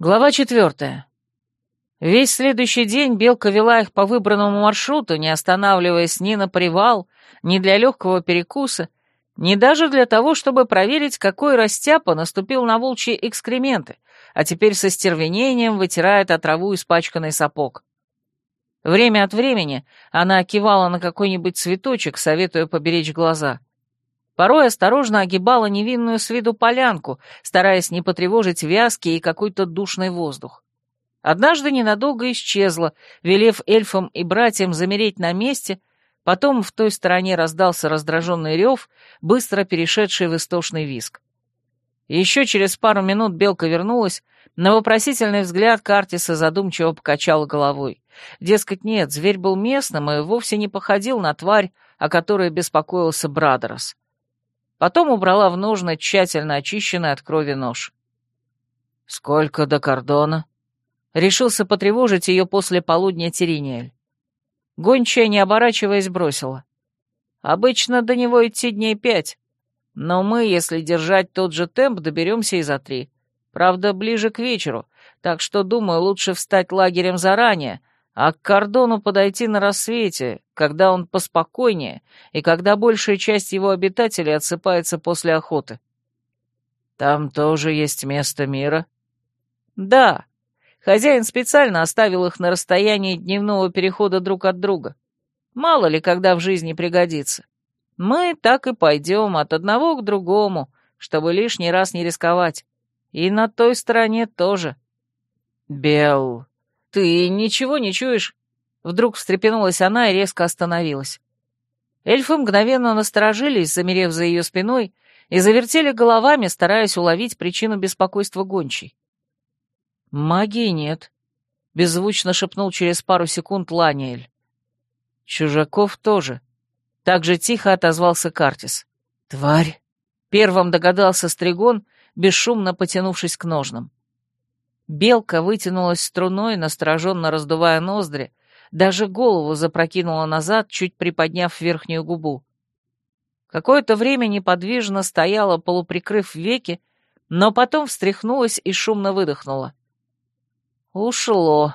Глава четвертая. Весь следующий день Белка вела их по выбранному маршруту, не останавливаясь ни на привал, ни для легкого перекуса, ни даже для того, чтобы проверить, какой растяпа наступил на волчьи экскременты, а теперь со стервенением вытирает от траву испачканный сапог. Время от времени она кивала на какой-нибудь цветочек, советуя поберечь глаза — Порой осторожно огибала невинную с виду полянку, стараясь не потревожить вязкий и какой-то душный воздух. Однажды ненадолго исчезла, велев эльфам и братьям замереть на месте, потом в той стороне раздался раздраженный рев, быстро перешедший в истошный виск. Еще через пару минут белка вернулась, на вопросительный взгляд Картиса задумчиво покачала головой. Дескать, нет, зверь был местным и вовсе не походил на тварь, о которой беспокоился Брадерос. Потом убрала в ножны тщательно очищенный от крови нож. «Сколько до кордона?» Решился потревожить ее после полудня Терениэль. Гончая, не оборачиваясь, бросила. «Обычно до него идти дней пять, но мы, если держать тот же темп, доберемся и за три. Правда, ближе к вечеру, так что, думаю, лучше встать лагерем заранее, а к кордону подойти на рассвете, когда он поспокойнее и когда большая часть его обитателей отсыпается после охоты. Там тоже есть место мира? Да. Хозяин специально оставил их на расстоянии дневного перехода друг от друга. Мало ли, когда в жизни пригодится. Мы так и пойдем от одного к другому, чтобы лишний раз не рисковать. И на той стороне тоже. Бел, «Ты ничего не чуешь?» Вдруг встрепенулась она и резко остановилась. Эльфы мгновенно насторожились, замерев за ее спиной, и завертели головами, стараясь уловить причину беспокойства гончей. «Магии нет», — беззвучно шепнул через пару секунд Ланиэль. «Чужаков тоже», — так же тихо отозвался Картис. «Тварь!» — первым догадался Стригон, бесшумно потянувшись к ножнам. Белка вытянулась струной, настороженно раздувая ноздри, даже голову запрокинула назад, чуть приподняв верхнюю губу. Какое-то время неподвижно стояла, полуприкрыв веки, но потом встряхнулась и шумно выдохнула. «Ушло.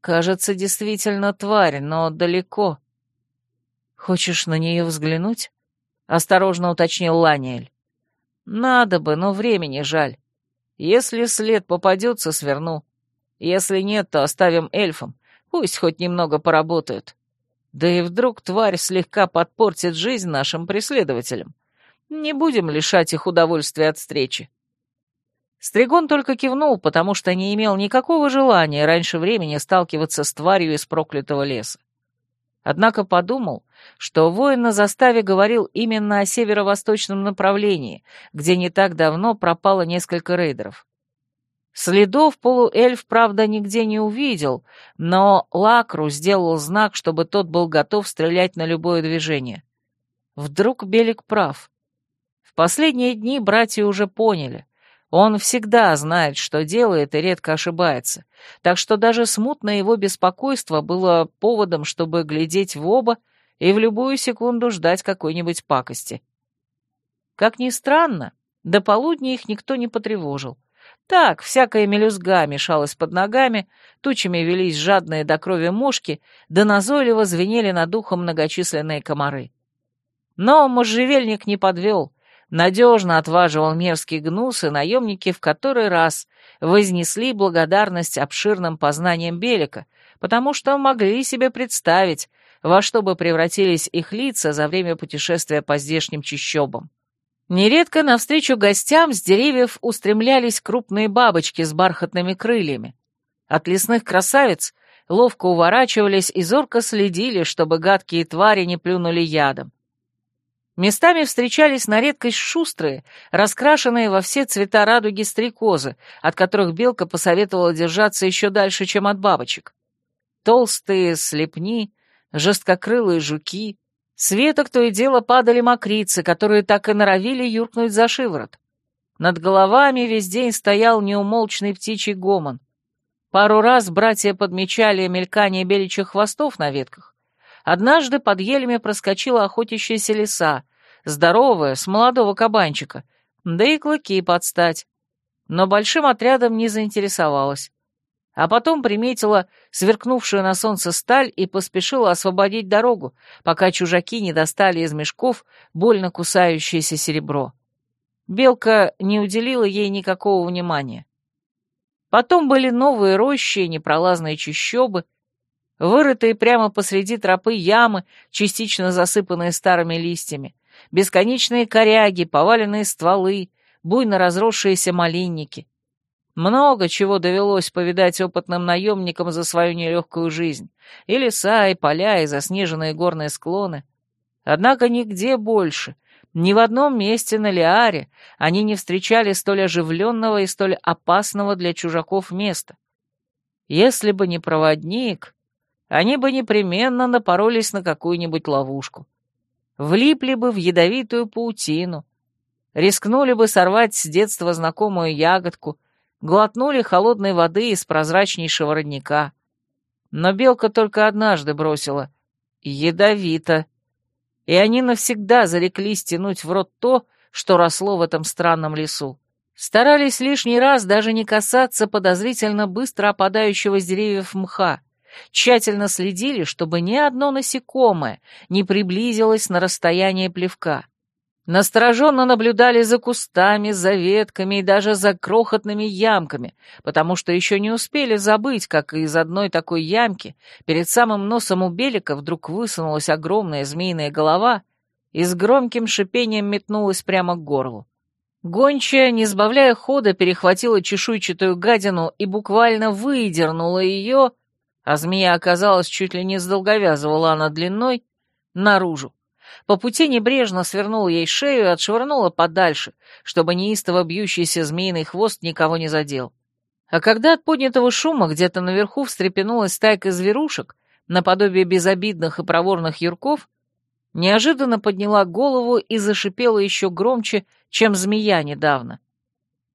Кажется, действительно тварь, но далеко». «Хочешь на нее взглянуть?» — осторожно уточнил Ланиэль. «Надо бы, но времени жаль. Если след попадется, сверну. Если нет, то оставим эльфам. Пусть хоть немного поработают. Да и вдруг тварь слегка подпортит жизнь нашим преследователям. Не будем лишать их удовольствия от встречи. Стригон только кивнул, потому что не имел никакого желания раньше времени сталкиваться с тварью из проклятого леса. Однако подумал, что воин на заставе говорил именно о северо-восточном направлении, где не так давно пропало несколько рейдеров. Следов полуэльф, правда, нигде не увидел, но Лакру сделал знак, чтобы тот был готов стрелять на любое движение. Вдруг Белик прав. В последние дни братья уже поняли. Он всегда знает, что делает, и редко ошибается, так что даже смутное его беспокойство было поводом, чтобы глядеть в оба и в любую секунду ждать какой-нибудь пакости. Как ни странно, до полудня их никто не потревожил. Так, всякая мелюзга мешалась под ногами, тучами велись жадные до крови мушки, да назойливо звенели над ухом многочисленные комары. Но можжевельник не подвел — надежно отваживал мерзкий гнус, и наемники в который раз вознесли благодарность обширным познаниям Белика, потому что могли себе представить, во что бы превратились их лица за время путешествия по здешним чащобам. Нередко навстречу гостям с деревьев устремлялись крупные бабочки с бархатными крыльями. От лесных красавиц ловко уворачивались и зорко следили, чтобы гадкие твари не плюнули ядом. Местами встречались на редкость шустрые, раскрашенные во все цвета радуги стрекозы, от которых белка посоветовала держаться еще дальше, чем от бабочек. Толстые слепни, жесткокрылые жуки, светок то и дело падали мокрицы, которые так и норовили юркнуть за шиворот. Над головами весь день стоял неумолчный птичий гомон. Пару раз братья подмечали мелькание беличьих хвостов на ветках, Однажды под елями проскочила охотящаяся лиса, здоровая, с молодого кабанчика, да и клыки подстать. но большим отрядом не заинтересовалась. А потом приметила сверкнувшую на солнце сталь и поспешила освободить дорогу, пока чужаки не достали из мешков больно кусающееся серебро. Белка не уделила ей никакого внимания. Потом были новые рощи и непролазные чащобы, вырытые прямо посреди тропы ямы, частично засыпанные старыми листьями, бесконечные коряги, поваленные стволы, буйно разросшиеся малинники. Много чего довелось повидать опытным наемникам за свою нелегкую жизнь. И леса, и поля, и заснеженные горные склоны. Однако нигде больше, ни в одном месте на Лиаре они не встречали столь оживленного и столь опасного для чужаков места. Если бы не проводник, они бы непременно напоролись на какую-нибудь ловушку. Влипли бы в ядовитую паутину, рискнули бы сорвать с детства знакомую ягодку, глотнули холодной воды из прозрачнейшего родника. Но белка только однажды бросила «ядовито», и они навсегда зареклись тянуть в рот то, что росло в этом странном лесу. Старались лишний раз даже не касаться подозрительно быстро опадающего с деревьев мха, тщательно следили, чтобы ни одно насекомое не приблизилось на расстояние плевка. Настороженно наблюдали за кустами, за ветками и даже за крохотными ямками, потому что еще не успели забыть, как из одной такой ямки перед самым носом у Белика вдруг высунулась огромная змеиная голова и с громким шипением метнулась прямо к горлу. Гончая, не сбавляя хода, перехватила чешуйчатую гадину и буквально выдернула ее, а змея оказалась чуть ли не с долговязого на длиной, наружу. По пути небрежно свернула ей шею и отшвырнула подальше, чтобы неистово бьющийся змеиный хвост никого не задел. А когда от поднятого шума где-то наверху встрепенулась стайка зверушек, наподобие безобидных и проворных юрков, неожиданно подняла голову и зашипела еще громче, чем змея недавно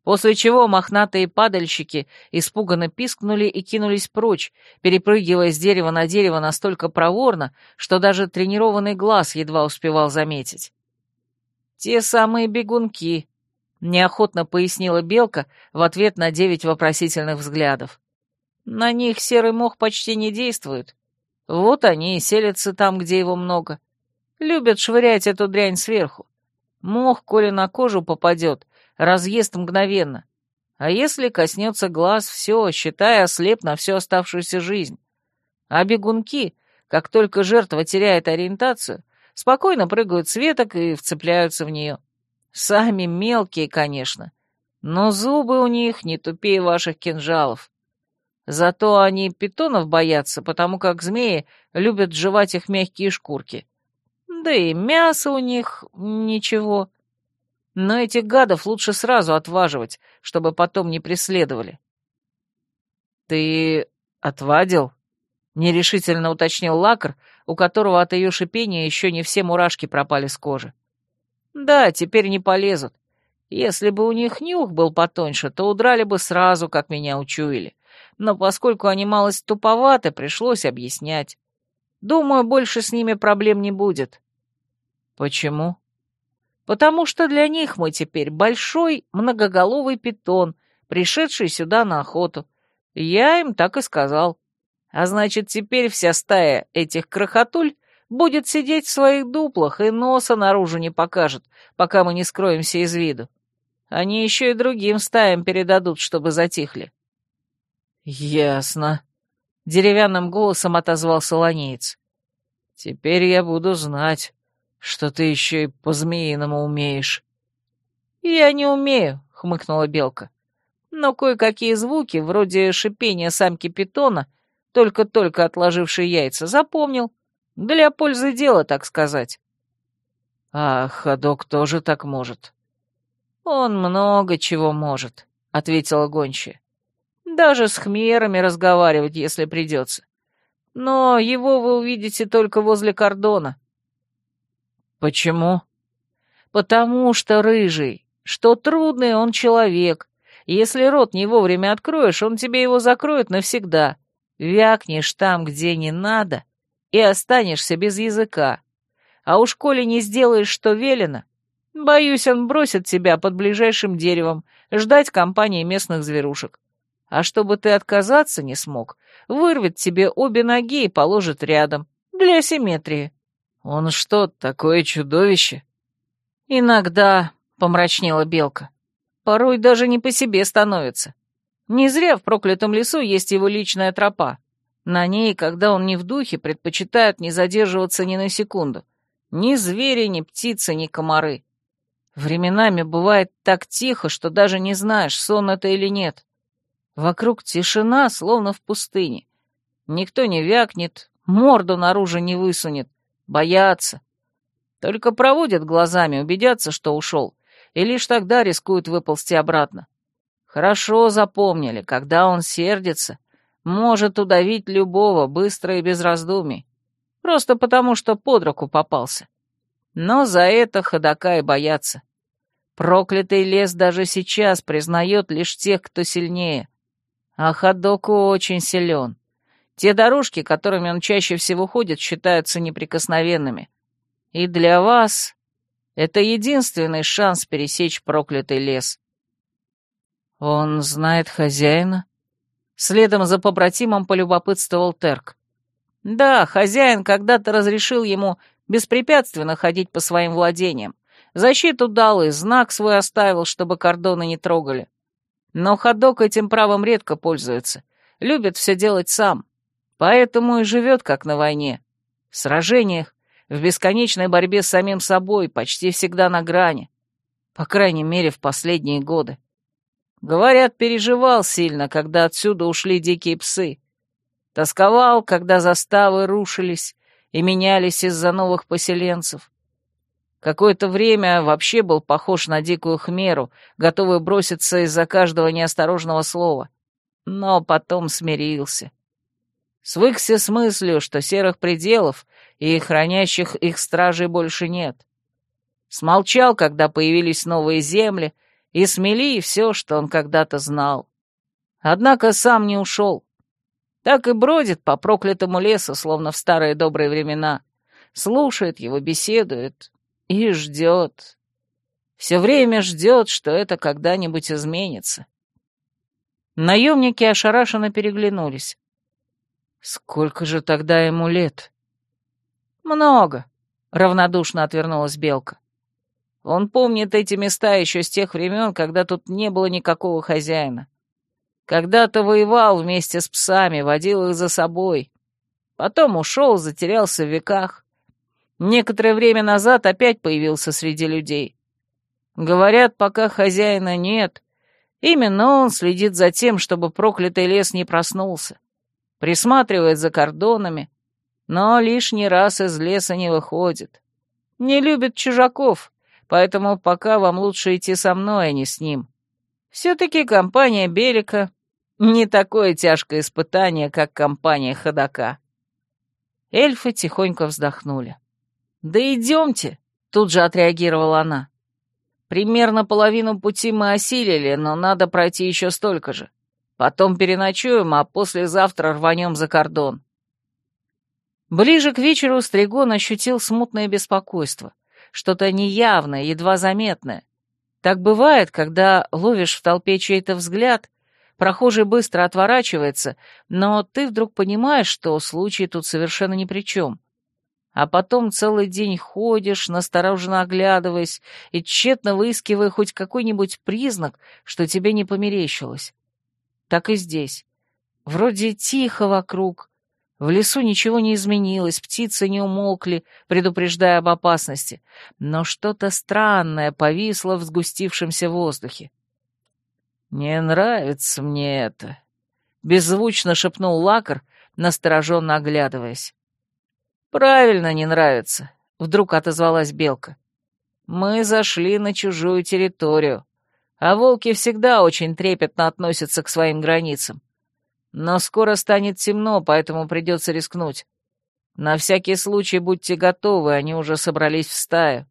после чего мохнатые падальщики испуганно пискнули и кинулись прочь, перепрыгивая с дерева на дерево настолько проворно, что даже тренированный глаз едва успевал заметить. «Те самые бегунки», — неохотно пояснила Белка в ответ на девять вопросительных взглядов. «На них серый мох почти не действует. Вот они и селятся там, где его много. Любят швырять эту дрянь сверху. Мох, коли на кожу попадет, разъест мгновенно. А если коснется глаз, все, считай, ослеп на всю оставшуюся жизнь. А бегунки, как только жертва теряет ориентацию, спокойно прыгают с веток и вцепляются в нее. Сами мелкие, конечно, но зубы у них не тупее ваших кинжалов. Зато они питонов боятся, потому как змеи любят жевать их мягкие шкурки. Да и мясо у них ничего. Но этих гадов лучше сразу отваживать, чтобы потом не преследовали. «Ты отвадил?» — нерешительно уточнил Лакр, у которого от ее шипения еще не все мурашки пропали с кожи. «Да, теперь не полезут. Если бы у них нюх был потоньше, то удрали бы сразу, как меня учуяли. Но поскольку они малость туповаты, пришлось объяснять. Думаю, больше с ними проблем не будет». «Почему?» Потому что для них мы теперь большой многоголовый питон, пришедший сюда на охоту. Я им так и сказал. А значит, теперь вся стая этих крохотуль будет сидеть в своих дуплах и носа наружу не покажет, пока мы не скроемся из виду. Они еще и другим стаям передадут, чтобы затихли. «Ясно», — деревянным голосом отозвался ланеец. «Теперь я буду знать, что ты еще и по-змеиному умеешь». «Я не умею», — хмыкнула Белка. «Но кое-какие звуки, вроде шипения самки питона, только-только отложившей яйца, запомнил. Для пользы дела, так сказать». «А ходок тоже так может». «Он много чего может», — ответила гончая. «Даже с хмерами разговаривать, если придется. Но его вы увидите только возле кордона. «Почему?» «Потому что рыжий, что трудный он человек. Если рот не вовремя откроешь, он тебе его закроет навсегда. Вякнешь там, где не надо, и останешься без языка. А уж коли не сделаешь, что велено, боюсь, он бросит тебя под ближайшим деревом, ждать компании местных зверушек. А чтобы ты отказаться не смог, вырвет тебе обе ноги и положит рядом, для симметрии. Он что, такое чудовище? Иногда, — помрачнела Белка, — порой даже не по себе становится. Не зря в проклятом лесу есть его личная тропа. На ней, когда он не в духе, предпочитают не задерживаться ни на секунду. Ни звери, ни птицы, ни комары. Временами бывает так тихо, что даже не знаешь, сон это или нет. Вокруг тишина, словно в пустыне. Никто не вякнет, морду наружу не высунет. Боятся. Только проводят глазами, убедятся, что ушел, и лишь тогда рискуют выползти обратно. Хорошо запомнили, когда он сердится, может удавить любого быстро и без раздумий, просто потому что под руку попался. Но за это ходока и боятся. Проклятый лес даже сейчас признает лишь тех, кто сильнее. А ходоку очень силен. Те дорожки, которыми он чаще всего ходит, считаются неприкосновенными. И для вас это единственный шанс пересечь проклятый лес. Он знает хозяина? Следом за побратимом полюбопытствовал Терк. Да, хозяин когда-то разрешил ему беспрепятственно ходить по своим владениям. Защиту дал и знак свой оставил, чтобы кордоны не трогали. Но ходок этим правом редко пользуется. Любит все делать сам. Поэтому и живет как на войне. В сражениях, в бесконечной борьбе с самим собой, почти всегда на грани. По крайней мере, в последние годы. Говорят, переживал сильно, когда отсюда ушли дикие псы. Тосковал, когда заставы рушились и менялись из-за новых поселенцев. Какое-то время вообще был похож на дикую хмеру, готовый броситься из-за каждого неосторожного слова. Но потом смирился. Свыкся с мыслью, что серых пределов и хранящих их стражей больше нет. Смолчал, когда появились новые земли — и смели все, что он когда-то знал. Однако сам не ушел. Так и бродит по проклятому лесу, словно в старые добрые времена. Слушает его, беседует и ждет. Все время ждет, что это когда-нибудь изменится. Наемники ошарашенно переглянулись. «Сколько же тогда ему лет?» «Много», — равнодушно отвернулась Белка. Он помнит эти места еще с тех времен, когда тут не было никакого хозяина. Когда-то воевал вместе с псами, водил их за собой. Потом ушел, затерялся в веках. Некоторое время назад опять появился среди людей. Говорят, пока хозяина нет, именно он следит за тем, чтобы проклятый лес не проснулся. Присматривает за кордонами, но лишний раз из леса не выходит. Не любит чужаков, поэтому пока вам лучше идти со мной, а не с ним. Все-таки компания Белика — не такое тяжкое испытание, как компания Ходока». Эльфы тихонько вздохнули. «Да идемте!» — тут же отреагировала она. «Примерно половину пути мы осилили, но надо пройти еще столько же. Потом переночуем, а послезавтра рванем за кордон». Ближе к вечеру Стригон ощутил смутное беспокойство — что-то неявное, едва заметное. Так бывает, когда ловишь в толпе чей-то взгляд, прохожий быстро отворачивается, но ты вдруг понимаешь, что случай тут совершенно ни при чем. А потом целый день ходишь, настороженно оглядываясь и тщетно выискивая хоть какой-нибудь признак, что тебе не померещилось. Так и здесь. Вроде тихо вокруг, в лесу ничего не изменилось, птицы не умолкли, предупреждая об опасности, но что-то странное повисло в сгустившемся воздухе. «Не нравится мне это», — беззвучно шепнул Лакар, настороженно оглядываясь. «Правильно, не нравится», — вдруг отозвалась Белка. «Мы зашли на чужую территорию, а волки всегда очень трепетно относятся к своим границам. Но скоро станет темно, поэтому придется рискнуть. На всякий случай будьте готовы, они уже собрались в стаю.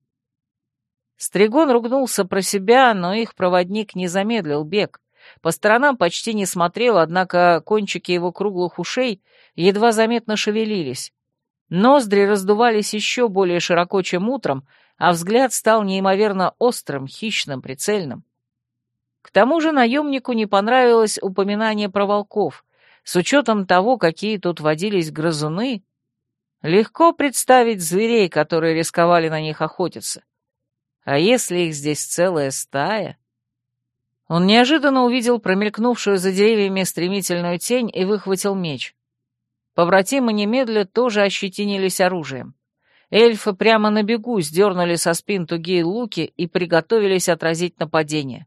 Стригон ругнулся про себя, но их проводник не замедлил бег. По сторонам почти не смотрел, однако кончики его круглых ушей едва заметно шевелились. Ноздри раздувались еще более широко, чем утром, а взгляд стал неимоверно острым, хищным, прицельным. К тому же наемнику не понравилось упоминание про волков. С учетом того, какие тут водились грызуны, легко представить зверей, которые рисковали на них охотиться. А если их здесь целая стая? Он неожиданно увидел промелькнувшую за деревьями стремительную тень и выхватил меч. Побратимы немедля тоже ощетинились оружием. Эльфы прямо на бегу сдернули со спин тугие луки и приготовились отразить нападение.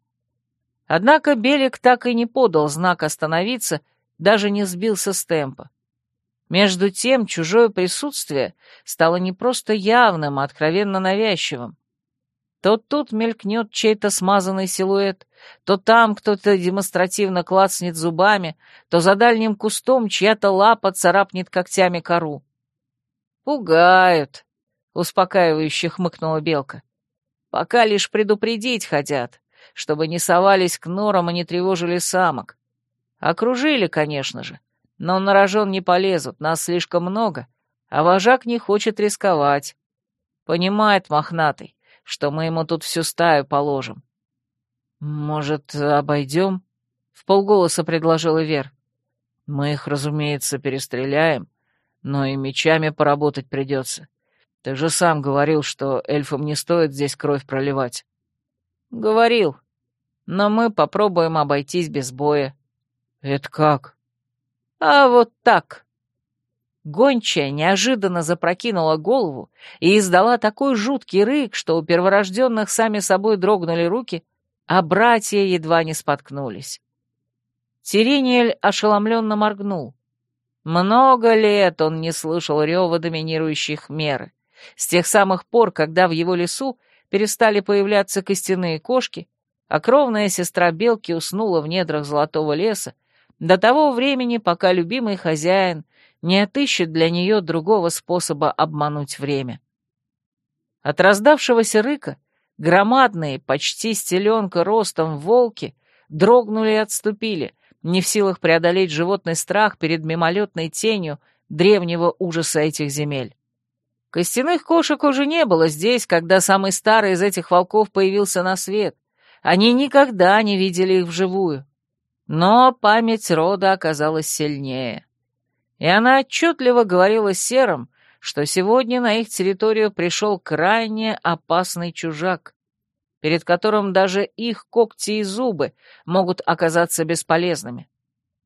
Однако Белик так и не подал знак остановиться, даже не сбился с темпа. Между тем, чужое присутствие стало не просто явным, а откровенно навязчивым. То тут мелькнет чей-то смазанный силуэт, то там кто-то демонстративно клацнет зубами, то за дальним кустом чья-то лапа царапнет когтями кору. «Пугают», — успокаивающе хмыкнула белка. «Пока лишь предупредить хотят чтобы не совались к норам и не тревожили самок. Окружили, конечно же, но на рожон не полезут, нас слишком много, а вожак не хочет рисковать. Понимает мохнатый, что мы ему тут всю стаю положим. «Может, обойдем?» — в полголоса предложил Ивер. «Мы их, разумеется, перестреляем, но и мечами поработать придется. Ты же сам говорил, что эльфам не стоит здесь кровь проливать». «Говорил. Но мы попробуем обойтись без боя». «Это как?» «А вот так». Гончая неожиданно запрокинула голову и издала такой жуткий рык, что у перворожденных сами собой дрогнули руки, а братья едва не споткнулись. Тирениэль ошеломленно моргнул. Много лет он не слышал рева доминирующих меры. С тех самых пор, когда в его лесу перестали появляться костяные кошки, а кровная сестра Белки уснула в недрах золотого леса до того времени, пока любимый хозяин не отыщет для нее другого способа обмануть время. От раздавшегося рыка громадные, почти стеленка ростом волки дрогнули и отступили, не в силах преодолеть животный страх перед мимолетной тенью древнего ужаса этих земель. Костяных кошек уже не было здесь, когда самый старый из этих волков появился на свет. Они никогда не видели их вживую. Но память рода оказалась сильнее. И она отчетливо говорила серым, что сегодня на их территорию пришел крайне опасный чужак, перед которым даже их когти и зубы могут оказаться бесполезными.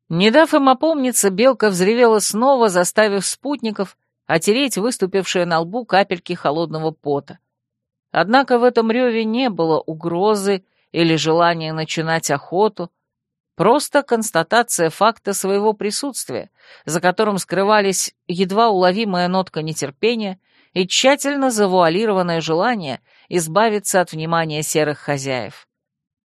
Не дав им опомниться, белка взревела снова, заставив спутников отереть выступившие на лбу капельки холодного пота. Однако в этом реве не было угрозы или желания начинать охоту, просто констатация факта своего присутствия, за которым скрывались едва уловимая нотка нетерпения и тщательно завуалированное желание избавиться от внимания серых хозяев.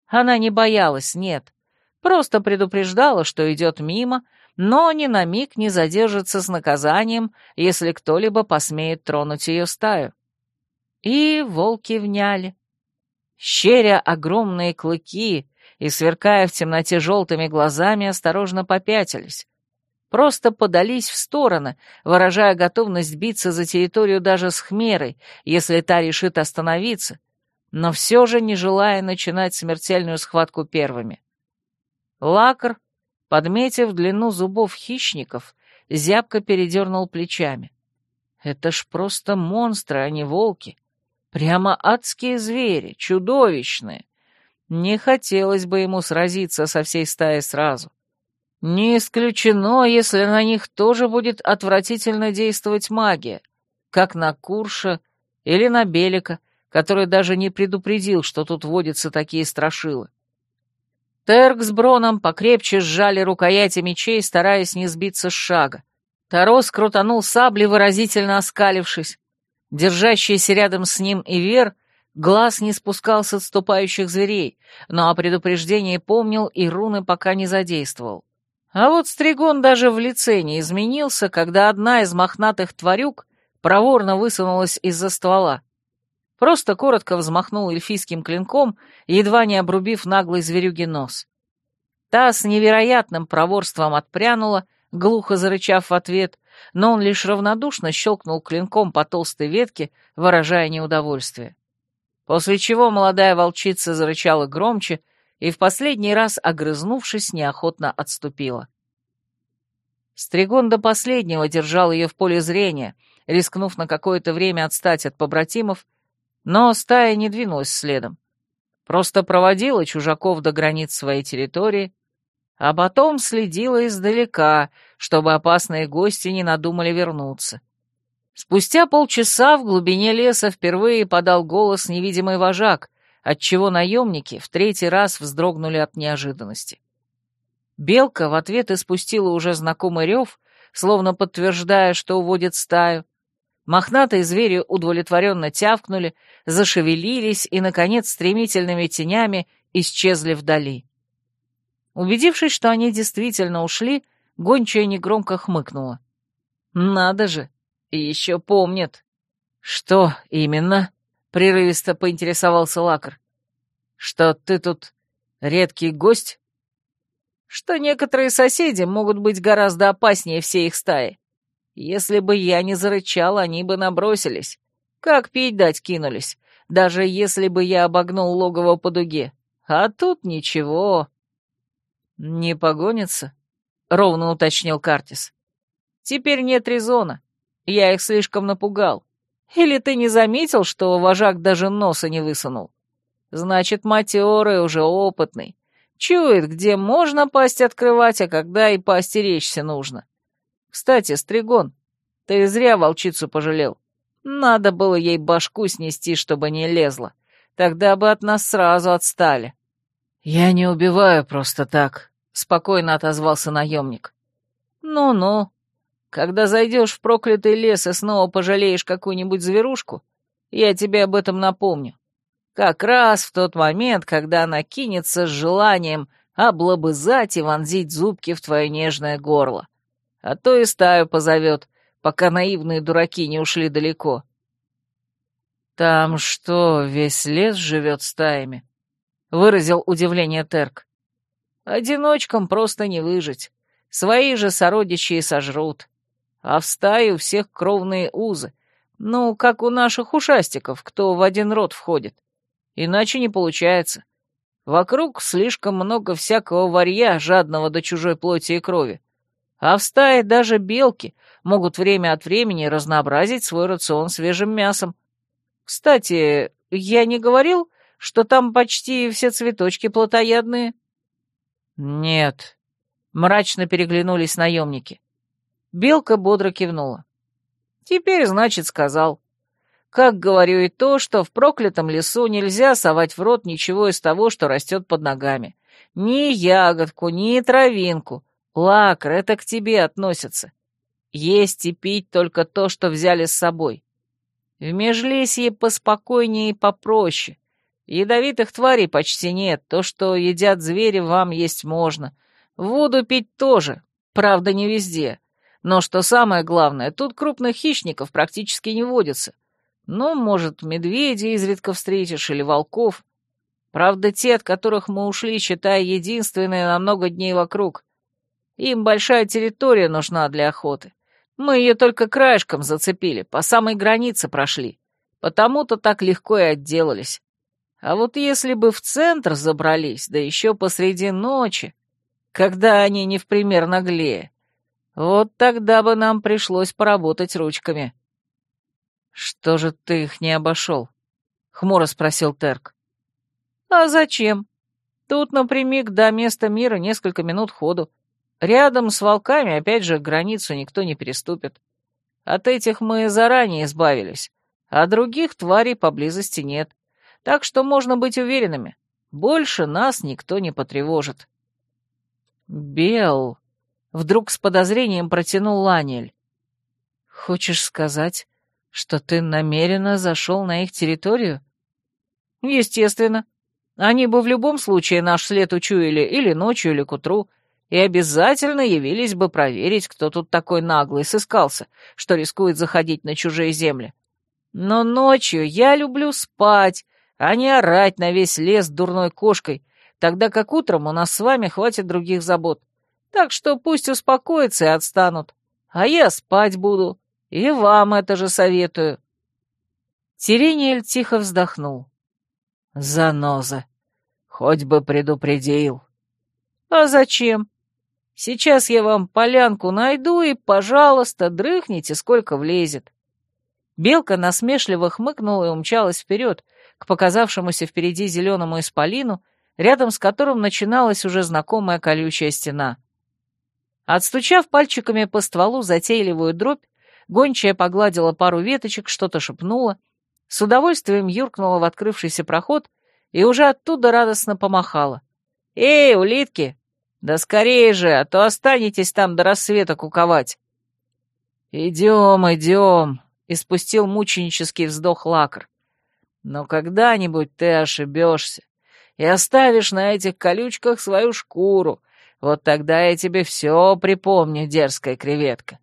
Она не боялась, нет, просто предупреждала, что идет мимо, но ни на миг не задержится с наказанием, если кто-либо посмеет тронуть ее стаю. И волки вняли. Щеря огромные клыки и, сверкая в темноте желтыми глазами, осторожно попятились. Просто подались в стороны, выражая готовность биться за территорию даже с Хмерой, если та решит остановиться, но все же не желая начинать смертельную схватку первыми. Лакр Подметив длину зубов хищников, зябко передернул плечами. Это ж просто монстры, а не волки. Прямо адские звери, чудовищные. Не хотелось бы ему сразиться со всей стаей сразу. Не исключено, если на них тоже будет отвратительно действовать магия, как на Курша или на Белика, который даже не предупредил, что тут водятся такие страшилы. Терк с Броном покрепче сжали рукояти мечей, стараясь не сбиться с шага. Тарос крутанул сабли, выразительно оскалившись. Держащийся рядом с ним Ивер глаз не спускал с отступающих зверей, но о предупреждении помнил и руны пока не задействовал. А вот Стригон даже в лице не изменился, когда одна из мохнатых тварюк проворно высунулась из-за ствола. Просто коротко взмахнул эльфийским клинком, едва не обрубив наглый зверюги нос. Та с невероятным проворством отпрянула, глухо зарычав в ответ, но он лишь равнодушно щелкнул клинком по толстой ветке, выражая неудовольствие. После чего молодая волчица зарычала громче и в последний раз, огрызнувшись, неохотно отступила. Стригон до последнего держал ее в поле зрения, рискнув на какое-то время отстать от побратимов, но стая не двинулась следом. Просто проводила чужаков до границ своей территории, а потом следила издалека, чтобы опасные гости не надумали вернуться. Спустя полчаса в глубине леса впервые подал голос невидимый вожак, отчего наемники в третий раз вздрогнули от неожиданности. Белка в ответ испустила уже знакомый рев, словно подтверждая, что уводит стаю. Мохнатые звери удовлетворенно тявкнули, зашевелились и, наконец, стремительными тенями исчезли вдали. Убедившись, что они действительно ушли, гончая негромко хмыкнула. «Надо же! И еще помнят!» «Что именно?» — прерывисто поинтересовался Лакар. «Что ты тут редкий гость?» «Что некоторые соседи могут быть гораздо опаснее всей их стаи. Если бы я не зарычал, они бы набросились. Как пить дать кинулись, даже если бы я обогнул логово по дуге. А тут ничего». «Не погонится?» — ровно уточнил Картис. «Теперь нет резона. Я их слишком напугал. Или ты не заметил, что вожак даже носа не высунул? Значит, матерый уже опытный. Чует, где можно пасть открывать, а когда и поостеречься нужно. Кстати, Стригон, ты зря волчицу пожалел. Надо было ей башку снести, чтобы не лезла. Тогда бы от нас сразу отстали. «Я не убиваю просто так», — спокойно отозвался наемник. «Ну-ну, когда зайдешь в проклятый лес и снова пожалеешь какую-нибудь зверушку, я тебе об этом напомню. Как раз в тот момент, когда она кинется с желанием облобызать и вонзить зубки в твое нежное горло. А то и стаю позовет, пока наивные дураки не ушли далеко». «Там что, весь лес живет стаями?» — выразил удивление Терк. «Одиночкам просто не выжить. Свои же сородичи и сожрут. А в стае у всех кровные узы. Ну, как у наших ушастиков, кто в один род входит. Иначе не получается. Вокруг слишком много всякого варья, жадного до чужой плоти и крови. А в стае даже белки могут время от времени разнообразить свой рацион свежим мясом. Кстати, я не говорил, что там почти все цветочки плотоядные?» «Нет», — мрачно переглянулись наемники. Белка бодро кивнула. «Теперь, значит, сказал. Как говорю и то, что в проклятом лесу нельзя совать в рот ничего из того, что растет под ногами. Ни ягодку, ни травинку. Лакр, это к тебе относится. Есть и пить только то, что взяли с собой. В межлесье поспокойнее и попроще. Ядовитых тварей почти нет, то, что едят звери, вам есть можно. Воду пить тоже, правда, не везде. Но что самое главное, тут крупных хищников практически не водится. Ну, может, медведей изредка встретишь или волков. Правда, те, от которых мы ушли, считай, единственные на много дней вокруг. Им большая территория нужна для охоты. Мы ее только краешком зацепили, по самой границе прошли. Потому-то так легко и отделались. А вот если бы в центр забрались, да еще посреди ночи, когда они не в пример наглее, вот тогда бы нам пришлось поработать ручками. «Что же ты их не обошел?» — хмуро спросил Терк. «А зачем? Тут напрямик до места мира несколько минут ходу. Рядом с волками, опять же, границу никто не переступит. От этих мы заранее избавились, а других тварей поблизости нет так что можно быть уверенными, больше нас никто не потревожит. «Бел!» — вдруг с подозрением протянул Ланиэль. «Хочешь сказать, что ты намеренно зашел на их территорию?» «Естественно. Они бы в любом случае наш след учуяли или ночью, или к утру, и обязательно явились бы проверить, кто тут такой наглый сыскался, что рискует заходить на чужие земли. Но ночью я люблю спать, а не орать на весь лес дурной кошкой, тогда как утром у нас с вами хватит других забот. Так что пусть успокоятся и отстанут. А я спать буду. И вам это же советую. Сирениэль тихо вздохнул. Заноза. Хоть бы предупредил. А зачем? Сейчас я вам полянку найду и, пожалуйста, дрыхните, сколько влезет. Белка насмешливо хмыкнула и умчалась вперед, к показавшемуся впереди зеленому исполину, рядом с которым начиналась уже знакомая колючая стена. Отстучав пальчиками по стволу затейливую дробь, гончая погладила пару веточек, что-то шепнула, с удовольствием юркнула в открывшийся проход и уже оттуда радостно помахала. «Эй, улитки! Да скорее же, а то останетесь там до рассвета куковать!» «Идем, идем!» — испустил мученический вздох лакр. «Но когда-нибудь ты ошибешься и оставишь на этих колючках свою шкуру. Вот тогда я тебе все припомню, дерзкая креветка».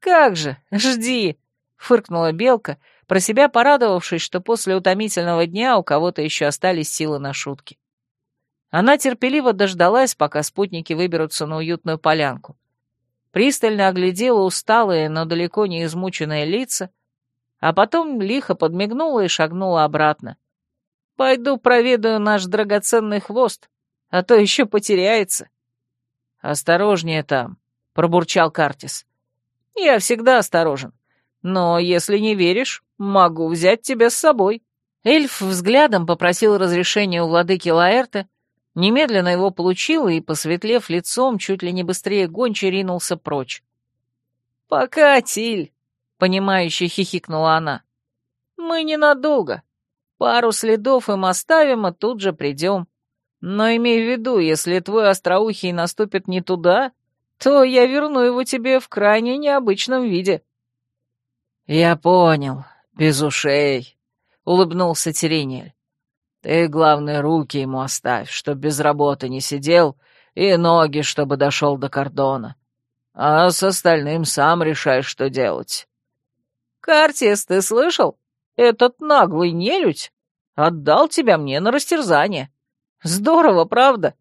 «Как же, жди!» — фыркнула белка, про себя порадовавшись, что после утомительного дня у кого-то еще остались силы на шутки. Она терпеливо дождалась, пока спутники выберутся на уютную полянку. Пристально оглядела усталые, но далеко не измученные лица, а потом лихо подмигнула и шагнула обратно. Пойду проведаю наш драгоценный хвост, а то еще потеряется. «Осторожнее там», — пробурчал Картис. «Я всегда осторожен. Но если не веришь, могу взять тебя с собой». Эльф взглядом попросил разрешения у владыки Лаэрта, немедленно его получил и, посветлев лицом, чуть ли не быстрее гонча ринулся прочь. «Пока, Тиль», — понимающе хихикнула она. «Мы ненадолго. Пару следов им оставим, а тут же придем. Но имей в виду, если твой остроухий наступит не туда, то я верну его тебе в крайне необычном виде». «Я понял, без ушей», — улыбнулся Терениэль. «Ты, главное, руки ему оставь, чтоб без работы не сидел, и ноги, чтобы дошел до кордона. А с остальным сам решай, что делать». «Картис, ты слышал? Этот наглый нелюдь отдал тебя мне на растерзание. Здорово, правда?»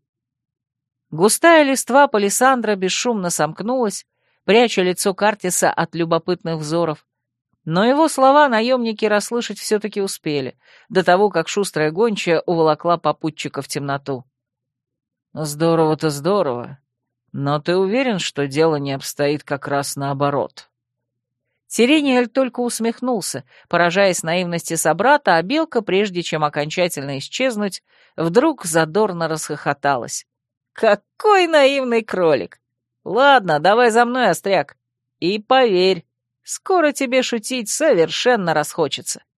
Густая листва палисандра бесшумно сомкнулась, пряча лицо Картиса от любопытных взоров. Но его слова наемники расслышать все-таки успели, до того, как шустрая гончая уволокла попутчика в темноту. «Здорово-то здорово. Но ты уверен, что дело не обстоит как раз наоборот?» Сирениэль только усмехнулся, поражаясь наивности собрата, а белка, прежде чем окончательно исчезнуть, вдруг задорно расхохоталась. «Какой наивный кролик! Ладно, давай за мной, остряк. И поверь, скоро тебе шутить совершенно расхочется».